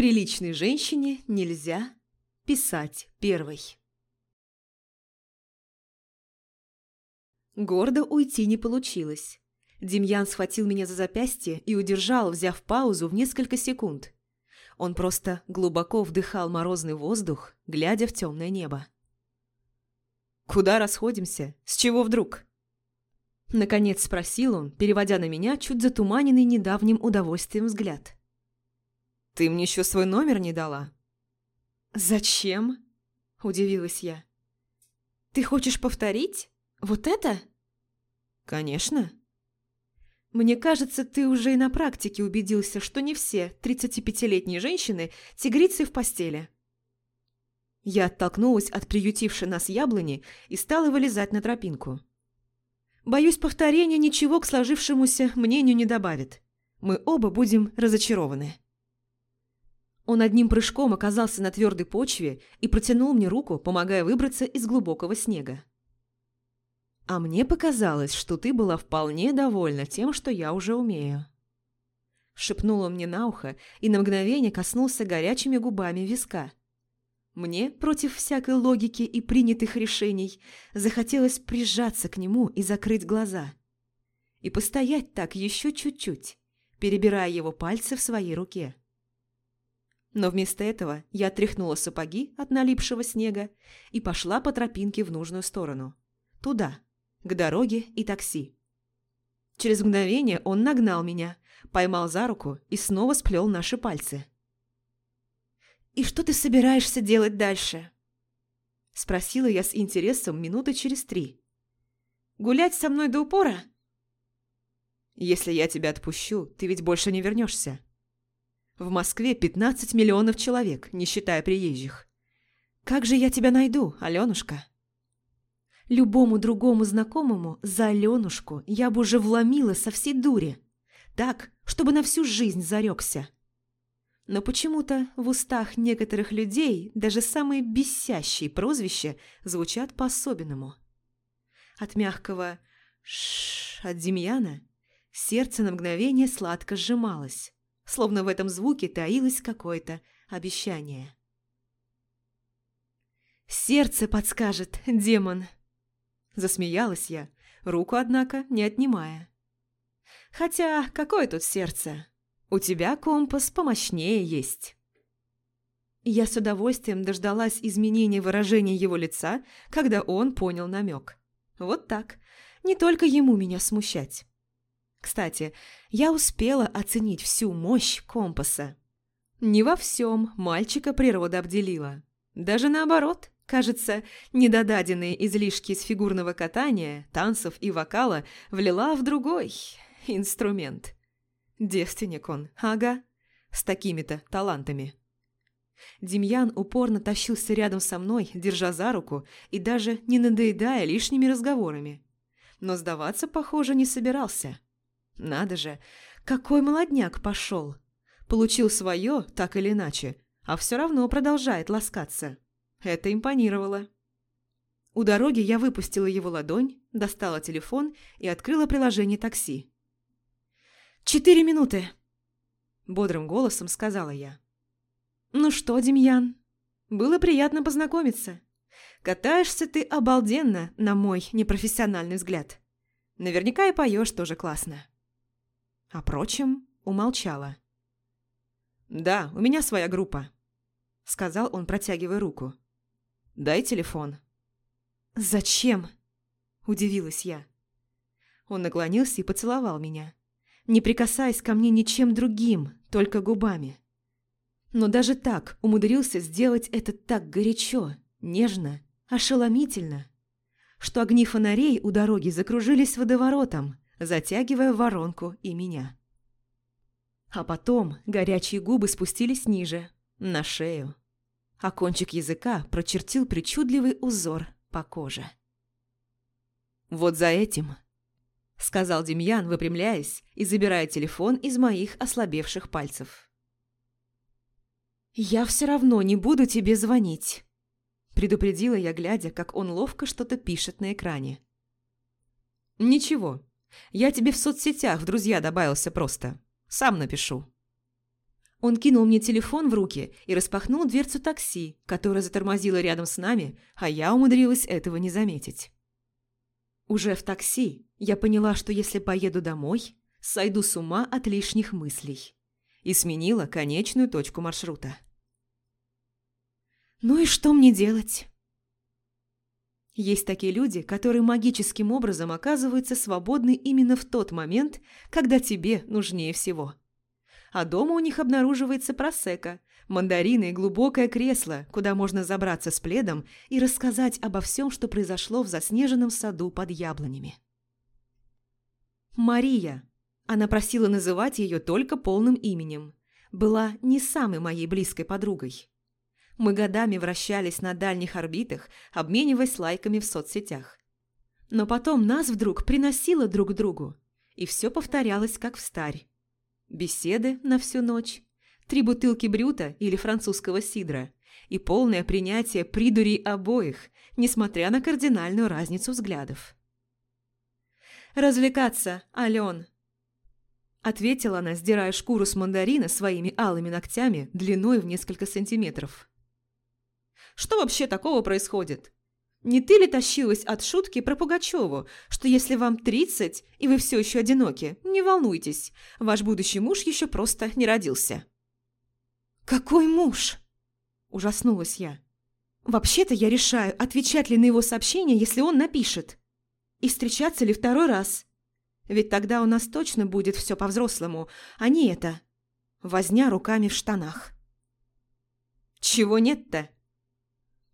Приличной женщине нельзя писать первой. Гордо уйти не получилось. Демьян схватил меня за запястье и удержал, взяв паузу в несколько секунд. Он просто глубоко вдыхал морозный воздух, глядя в темное небо. «Куда расходимся? С чего вдруг?» Наконец спросил он, переводя на меня чуть затуманенный недавним удовольствием взгляд. «Ты мне еще свой номер не дала?» «Зачем?» – удивилась я. «Ты хочешь повторить? Вот это?» «Конечно». «Мне кажется, ты уже и на практике убедился, что не все 35-летние женщины – тигрицы в постели». Я оттолкнулась от приютившей нас яблони и стала вылезать на тропинку. Боюсь, повторение ничего к сложившемуся мнению не добавит. Мы оба будем разочарованы. Он одним прыжком оказался на твердой почве и протянул мне руку, помогая выбраться из глубокого снега. «А мне показалось, что ты была вполне довольна тем, что я уже умею». Шепнул он мне на ухо и на мгновение коснулся горячими губами виска. Мне, против всякой логики и принятых решений, захотелось прижаться к нему и закрыть глаза. И постоять так еще чуть-чуть, перебирая его пальцы в своей руке. Но вместо этого я отряхнула сапоги от налипшего снега и пошла по тропинке в нужную сторону. Туда, к дороге и такси. Через мгновение он нагнал меня, поймал за руку и снова сплел наши пальцы. «И что ты собираешься делать дальше?» Спросила я с интересом минуты через три. «Гулять со мной до упора?» «Если я тебя отпущу, ты ведь больше не вернешься. В Москве 15 миллионов человек, не считая приезжих. Как же я тебя найду, Аленушка?» Любому другому знакомому за Аленушку я бы уже вломила со всей дури. Так, чтобы на всю жизнь зарекся. Но почему-то в устах некоторых людей даже самые бесящие прозвища звучат по-особенному. От мягкого «ш» от Демьяна сердце на мгновение сладко сжималось, словно в этом звуке таилось какое-то обещание. «Сердце подскажет, демон!» Засмеялась я, руку, однако, не отнимая. «Хотя, какое тут сердце? У тебя компас помощнее есть». Я с удовольствием дождалась изменения выражения его лица, когда он понял намек. Вот так. Не только ему меня смущать. Кстати, я успела оценить всю мощь компаса. Не во всем мальчика природа обделила. Даже наоборот. Кажется, недодаденные излишки из фигурного катания, танцев и вокала влила в другой инструмент. Девственник он, ага, с такими-то талантами. Демьян упорно тащился рядом со мной, держа за руку и даже не надоедая лишними разговорами. Но сдаваться, похоже, не собирался. Надо же, какой молодняк пошел. Получил свое, так или иначе, а все равно продолжает ласкаться. Это импонировало. У дороги я выпустила его ладонь, достала телефон и открыла приложение такси. «Четыре минуты!» Бодрым голосом сказала я. «Ну что, Демьян, было приятно познакомиться. Катаешься ты обалденно, на мой непрофессиональный взгляд. Наверняка и поешь тоже классно». А прочим, умолчала. «Да, у меня своя группа», — сказал он, протягивая руку. Дай телефон». «Зачем?» – удивилась я. Он наклонился и поцеловал меня, не прикасаясь ко мне ничем другим, только губами. Но даже так умудрился сделать это так горячо, нежно, ошеломительно, что огни фонарей у дороги закружились водоворотом, затягивая воронку и меня. А потом горячие губы спустились ниже, на шею а кончик языка прочертил причудливый узор по коже. «Вот за этим», — сказал Демьян, выпрямляясь и забирая телефон из моих ослабевших пальцев. «Я все равно не буду тебе звонить», — предупредила я, глядя, как он ловко что-то пишет на экране. «Ничего, я тебе в соцсетях в друзья добавился просто. Сам напишу». Он кинул мне телефон в руки и распахнул дверцу такси, которое затормозило рядом с нами, а я умудрилась этого не заметить. Уже в такси я поняла, что если поеду домой, сойду с ума от лишних мыслей. И сменила конечную точку маршрута. Ну и что мне делать? Есть такие люди, которые магическим образом оказываются свободны именно в тот момент, когда тебе нужнее всего. А дома у них обнаруживается просека, мандарины и глубокое кресло, куда можно забраться с пледом и рассказать обо всем, что произошло в заснеженном саду под яблонями. Мария. Она просила называть ее только полным именем. Была не самой моей близкой подругой. Мы годами вращались на дальних орбитах, обмениваясь лайками в соцсетях. Но потом нас вдруг приносило друг к другу, и все повторялось, как в старь. Беседы на всю ночь, три бутылки брюта или французского сидра и полное принятие придурей обоих, несмотря на кардинальную разницу взглядов. «Развлекаться, Ален!» Ответила она, сдирая шкуру с мандарина своими алыми ногтями длиной в несколько сантиметров. Что вообще такого происходит? Не ты ли тащилась от шутки про Пугачеву, что если вам 30 и вы все еще одиноки, не волнуйтесь, ваш будущий муж еще просто не родился? «Какой муж?» – ужаснулась я. «Вообще-то я решаю, отвечать ли на его сообщение, если он напишет. И встречаться ли второй раз. Ведь тогда у нас точно будет все по-взрослому, а не это. Возня руками в штанах». «Чего нет-то?»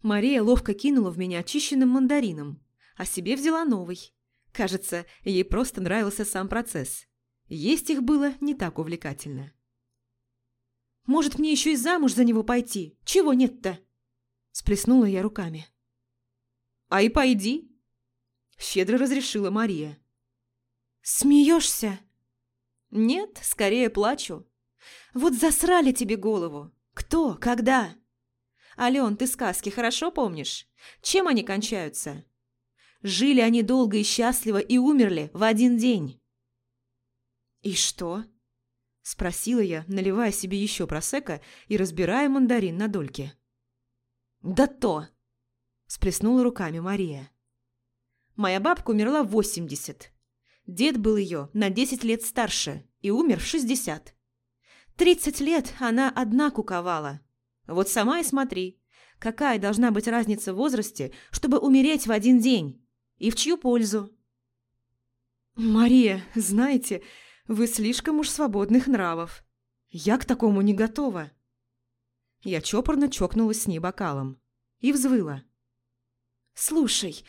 Мария ловко кинула в меня очищенным мандарином, а себе взяла новый. Кажется, ей просто нравился сам процесс. Есть их было не так увлекательно. «Может, мне еще и замуж за него пойти? Чего нет-то?» Сплеснула я руками. «А и пойди!» Щедро разрешила Мария. «Смеешься?» «Нет, скорее плачу. Вот засрали тебе голову. Кто? Когда?» Ален, ты сказки хорошо помнишь? Чем они кончаются? Жили они долго и счастливо и умерли в один день. «И что?» – спросила я, наливая себе еще просека и разбирая мандарин на дольки. «Да то!» – сплеснула руками Мария. «Моя бабка умерла в восемьдесят. Дед был ее на десять лет старше и умер в шестьдесят. Тридцать лет она одна куковала, вот сама и смотри, какая должна быть разница в возрасте, чтобы умереть в один день? И в чью пользу? Мария, знаете, вы слишком уж свободных нравов. Я к такому не готова. Я чопорно чокнулась с ней бокалом и взвыла. Слушай,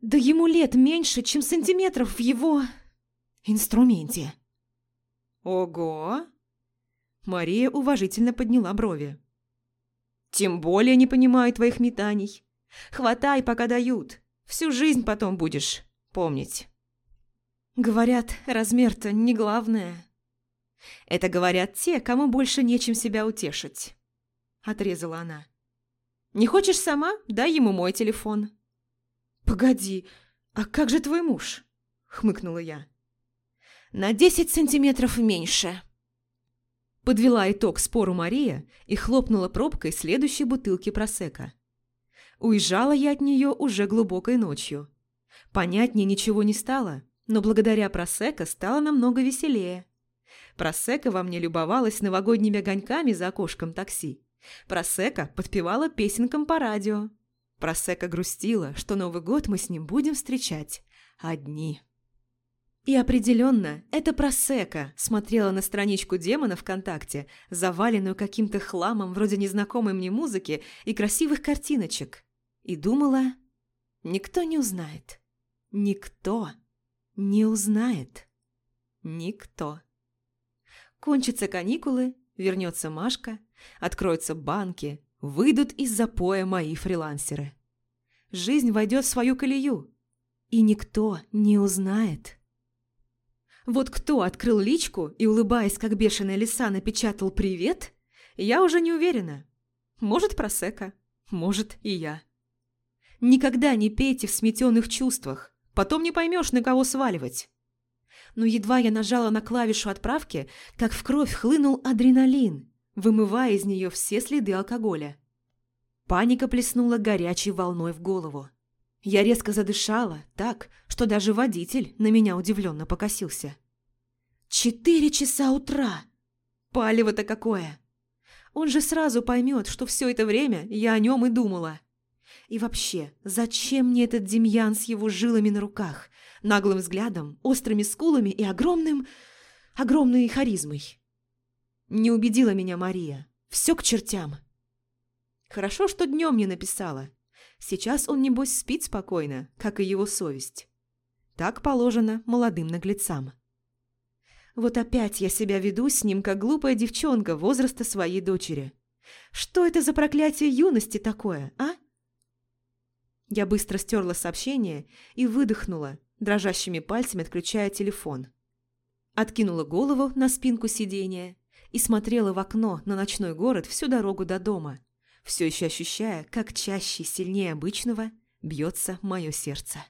да ему лет меньше, чем сантиметров в его инструменте. Ого! Мария уважительно подняла брови. Тем более не понимаю твоих метаний. Хватай, пока дают. Всю жизнь потом будешь помнить. Говорят, размер-то не главное. Это говорят те, кому больше нечем себя утешить. Отрезала она. Не хочешь сама? Дай ему мой телефон. Погоди, а как же твой муж? Хмыкнула я. На десять сантиметров меньше. Подвела итог спору Мария и хлопнула пробкой следующей бутылки просека. Уезжала я от нее уже глубокой ночью. Понятнее ничего не стало, но благодаря просека стало намного веселее. Просека во мне любовалась новогодними огоньками за окошком такси. Просека подпевала песенкам по радио. Просека грустила, что Новый год мы с ним будем встречать одни. И определенно, это просека смотрела на страничку демона ВКонтакте, заваленную каким-то хламом вроде незнакомой мне музыки и красивых картиночек, и думала, никто не узнает. Никто не узнает. Никто. Кончатся каникулы, вернется Машка, откроются банки, выйдут из запоя мои фрилансеры. Жизнь войдет в свою колею, и никто не узнает. Вот кто открыл личку и, улыбаясь, как бешеная лиса, напечатал «Привет», я уже не уверена. Может, просека, может, и я. Никогда не пейте в сметенных чувствах, потом не поймешь, на кого сваливать. Но едва я нажала на клавишу отправки, как в кровь хлынул адреналин. вымывая из нее все следы алкоголя. Паника плеснула горячей волной в голову. Я резко задышала так, что даже водитель на меня удивленно покосился. «Четыре часа утра! Палево-то какое!» Он же сразу поймет, что все это время я о нем и думала. И вообще, зачем мне этот Демьян с его жилами на руках, наглым взглядом, острыми скулами и огромным... огромной харизмой? Не убедила меня Мария. Все к чертям. Хорошо, что днем не написала. Сейчас он, небось, спит спокойно, как и его совесть. Так положено молодым наглецам. Вот опять я себя веду с ним, как глупая девчонка возраста своей дочери. Что это за проклятие юности такое, а? Я быстро стерла сообщение и выдохнула, дрожащими пальцами отключая телефон. Откинула голову на спинку сиденья и смотрела в окно на ночной город всю дорогу до дома, все еще ощущая, как чаще и сильнее обычного бьется мое сердце.